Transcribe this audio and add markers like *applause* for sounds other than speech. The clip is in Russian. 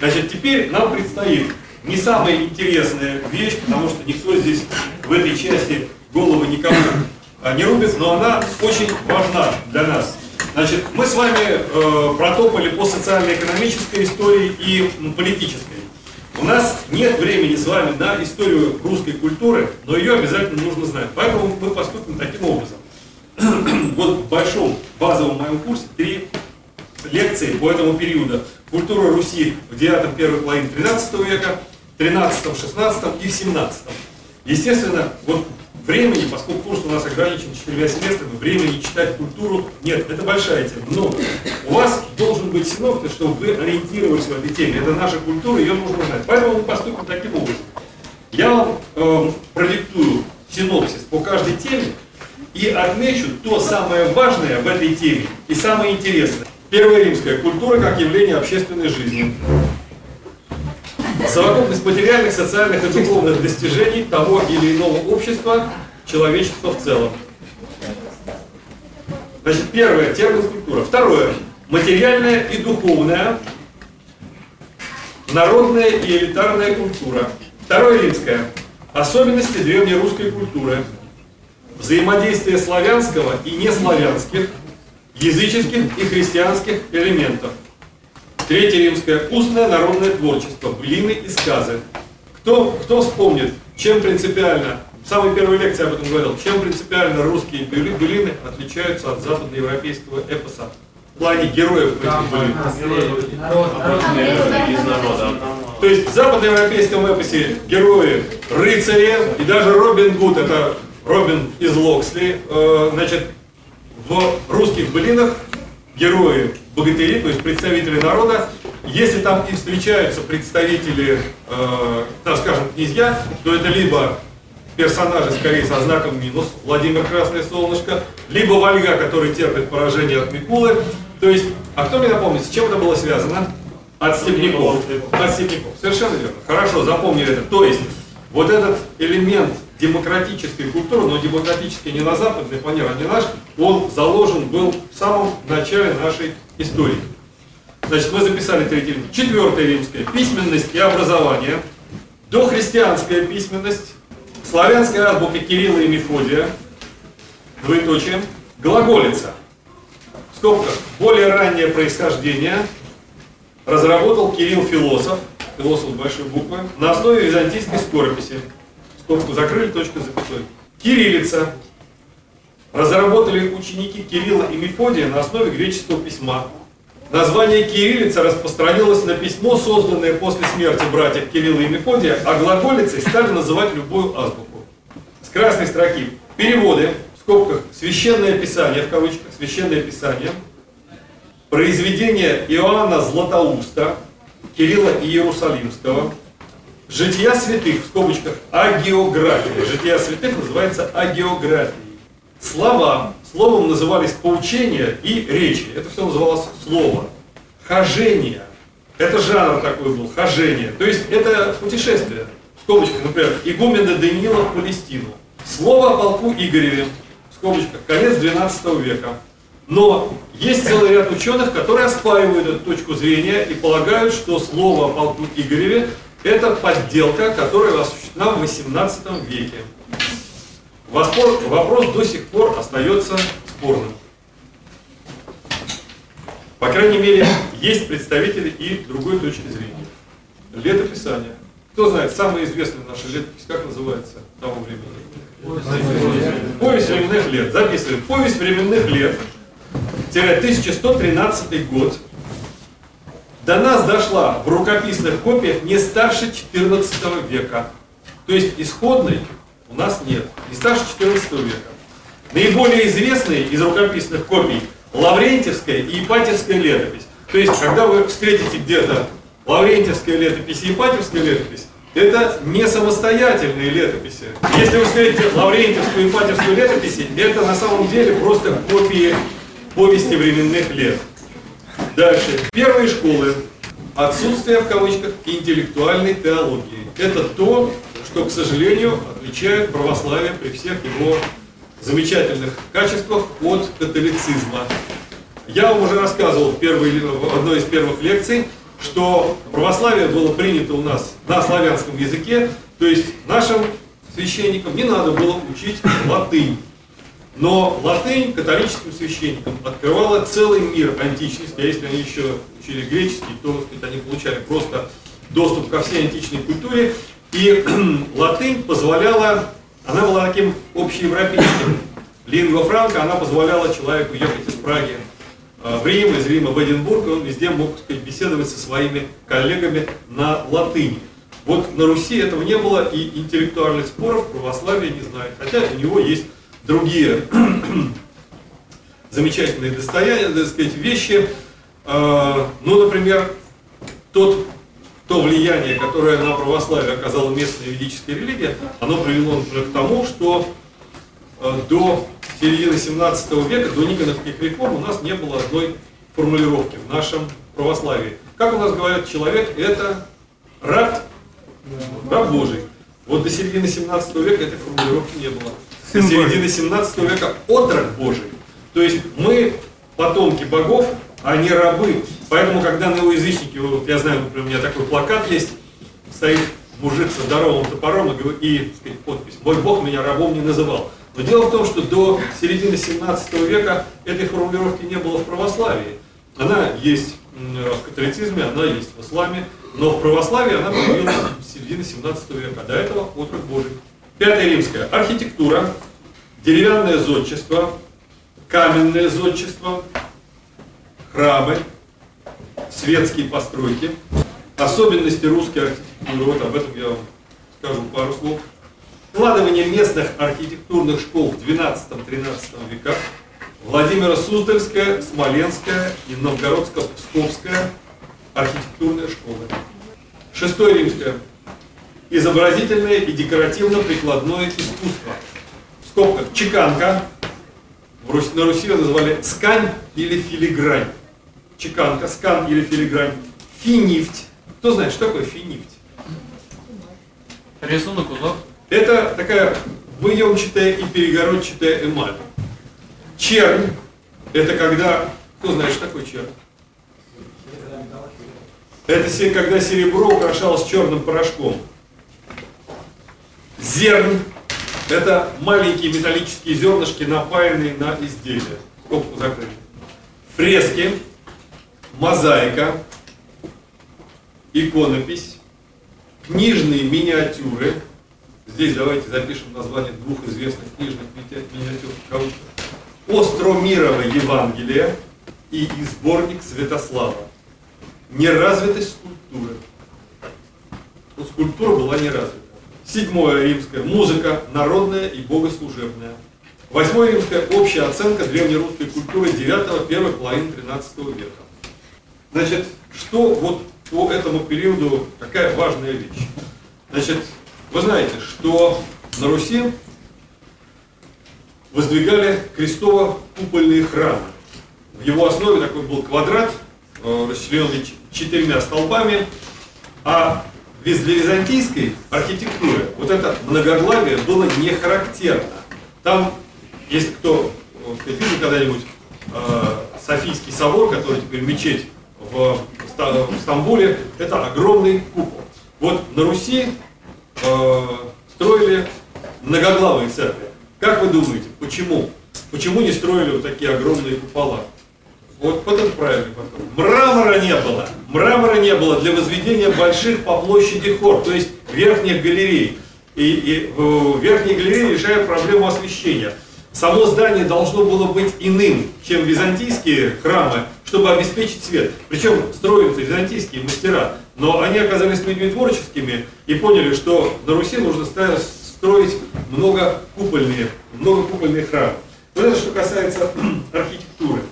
Значит, теперь нам предстоит не самая интересная вещь, потому что никто здесь в этой части головы никому а, не рубит, но она очень важна для нас. Значит, мы с вами э, протопали по социально-экономической истории и ну, политической. У нас нет времени с вами на историю русской культуры, но ее обязательно нужно знать. Поэтому мы поступим таким образом. *clears throat* вот в большом базовом моем курсе три лекции по этому периоду. Культура Руси в 9 первой половине 13 века, 13, 16 и в 17. Естественно, вот времени, поскольку курс у нас ограничен четырьмя семестрами, времени читать культуру нет, это большая тема. Но у вас должен быть синоптик, чтобы вы ориентировались в этой теме. Это наша культура, ее нужно знать. Поэтому мы поступим таким образом. Я вам э, продиктую синопсис по каждой теме и отмечу то самое важное в этой теме и самое интересное. Первая римская культура как явление общественной жизни. Совокупность материальных, социальных и духовных достижений того или иного общества, человечества в целом. Значит, первое, термин культура. Второе, материальная и духовная, народная и элитарная культура. Второе, римское, особенности древнерусской культуры. Взаимодействие славянского и неславянских, языческих и христианских элементов. Третье римское – устное народное творчество, блины и сказы. Кто, кто вспомнит, чем принципиально, в самой первой лекции об этом говорил, чем принципиально русские былины отличаются от западноевропейского эпоса? В плане героев этих былин. То есть в западноевропейском эпосе герои рыцари и даже Робин Гуд, это Робин из Локсли, э, значит, в русских былинах герои богатыри, то есть представители народа, если там и встречаются представители, э, так скажем, князья, то это либо персонажи скорее со знаком минус, Владимир Красное Солнышко, либо Вальга, который терпит поражение от Микулы. То есть, а кто мне напомнит, с чем это было связано? От степняков. От степняков. Совершенно верно. Хорошо, запомнили это. То есть, вот этот элемент демократической культуры, но демократический не на западной планете, а не наш, он заложен был в самом начале нашей истории. Значит, мы записали третий рим. Четвертое римское. Письменность и образование. Дохристианская письменность. Славянская азбука Кирилла и Мефодия. Двоеточие. Глаголица. В скобках. Более раннее происхождение. Разработал Кирилл Философ. Философ большой буквы. На основе византийской скорописи. Скобку закрыли, точка запятой. Кириллица. Разработали ученики Кирилла и Мефодия на основе греческого письма. Название кириллица распространилось на письмо, созданное после смерти братьев Кирилла и Мефодия, а глаголицей стали называть любую азбуку. С красной строки переводы, в скобках священное писание, в кавычках священное писание, произведение Иоанна Златоуста, Кирилла Иерусалимского, жития святых, в скобочках агеография. Жития святых называется агеографией. Слова Словом назывались поучения и речи. Это все называлось слово. Хожение. Это жанр такой был, хожение. То есть это путешествие. В скобочках, например, игумена Даниила в Палестину. Слово о полку Игореве. В скобочках, конец 12 века. Но есть целый ряд ученых, которые оспаривают эту точку зрения и полагают, что слово о полку Игореве – это подделка, которая осуществлена в 18 веке. Вопрос, до сих пор остается спорным. По крайней мере, есть представители и другой точки зрения. Летописание. Кто знает, самая известная наша летопись, как называется того времени? Повесть временных лет. Записываем. Повесть временных лет. 1113 год. До нас дошла в рукописных копиях не старше 14 века. То есть исходной у нас нет. И старше 14 века. Наиболее известные из рукописных копий Лаврентьевская и Ипатьевская летопись. То есть, когда вы встретите где-то Лаврентьевская летопись и Ипатьевская летопись, это не самостоятельные летописи. Если вы встретите Лаврентьевскую и Ипатьевскую летописи, это на самом деле просто копии повести временных лет. Дальше. Первые школы. Отсутствие, в кавычках, интеллектуальной теологии. Это то, что, к сожалению, отличает православие при всех его замечательных качествах от католицизма. Я вам уже рассказывал в, первой, в одной из первых лекций что православие было принято у нас на славянском языке, то есть нашим священникам не надо было учить латынь. Но латынь католическим священникам открывала целый мир античности, а если они еще учили греческий, то сказать, они получали просто доступ ко всей античной культуре. И *clears throat* латынь позволяла, она была таким общеевропейским. Лингва франка, она позволяла человеку ехать из Праги э, в Рим, из Рима в Эдинбург, и он везде мог сказать, беседовать со своими коллегами на латыни. Вот на Руси этого не было, и интеллектуальных споров православие не знает. Хотя у него есть другие *clears throat* замечательные достояния, так сказать, вещи. Э, ну, например, тот, то влияние, которое на православие оказала местная ведическая религия, оно привело, например, к тому, что э, до середины 17 века, до Никоновских реформ, у нас не было одной формулировки в нашем православии. Как у нас говорят, человек это раб, раб Божий. Вот до середины 17 века этой формулировки не было. До середины 17 века отрок Божий. То есть мы потомки богов, а не рабы. Поэтому, когда неоязычники, вот я знаю, например, у меня такой плакат есть, стоит мужик со здоровым топором и, и сказать, подпись «Мой Бог меня рабом не называл». Но дело в том, что до середины 17 века этой формулировки не было в православии. Она есть в католицизме, она есть в исламе, но в православии она появилась в середине 17 века. До этого отрок Божий. Пятая римская. Архитектура, деревянное зодчество, каменное зодчество, храмы, светские постройки, особенности русской архитектуры, вот об этом я вам скажу пару слов. Вкладывание местных архитектурных школ в 12-13 веках, Владимира Суздальская, Смоленская и Новгородско-Псковская архитектурная школа. Шестое римское. Изобразительное и декоративно-прикладное искусство. Скобка. Чеканка. На Руси ее называли скань или филигрань. Чеканка, скан или филигрань. Финифть. Кто знает, что такое финифть? Рисунок узор. Это такая выемчатая и перегородчатая эмаль. Чернь. Это когда... Кто знает, что такое чернь? Это когда серебро украшалось черным порошком. Зерн – это маленькие металлические зернышки, напаянные на изделие. Скобку закрыли. Фрески, мозаика, иконопись, книжные миниатюры. Здесь давайте запишем название двух известных книжных миниатюр в Остромирово Евангелие и сборник Святослава неразвитость скульптуры. Вот скульптура была не развита. Седьмое римское. Музыка народная и богослужебная. Восьмое римское. Общая оценка древнерусской культуры 9 первой половины 13 века. Значит, что вот по этому периоду, какая важная вещь. Значит, вы знаете, что на Руси воздвигали крестово-купольные храмы. В его основе такой был квадрат, э, расчлененный четырьмя столбами, а для византийской архитектуры вот это многоглавие было не характерно. Там, если кто видел когда-нибудь э, Софийский собор, который теперь мечеть в, в Стамбуле, это огромный купол. Вот на Руси э, строили многоглавые церкви. Как вы думаете, почему? Почему не строили вот такие огромные купола? Вот, вот это правильный подход. Мрамора не было. Мрамора не было для возведения больших по площади хор, то есть верхних галерей. И, и в верхней галерее решают проблему освещения. Само здание должно было быть иным, чем византийские храмы, чтобы обеспечить свет. Причем строят византийские мастера, но они оказались людьми творческими и поняли, что на Руси нужно строить многокупольные, многокупольные храмы. Вот это что касается *clears throat* архитектуры.